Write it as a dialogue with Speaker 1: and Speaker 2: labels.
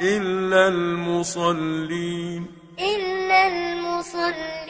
Speaker 1: إلا المصلين.
Speaker 2: إلا المصلين.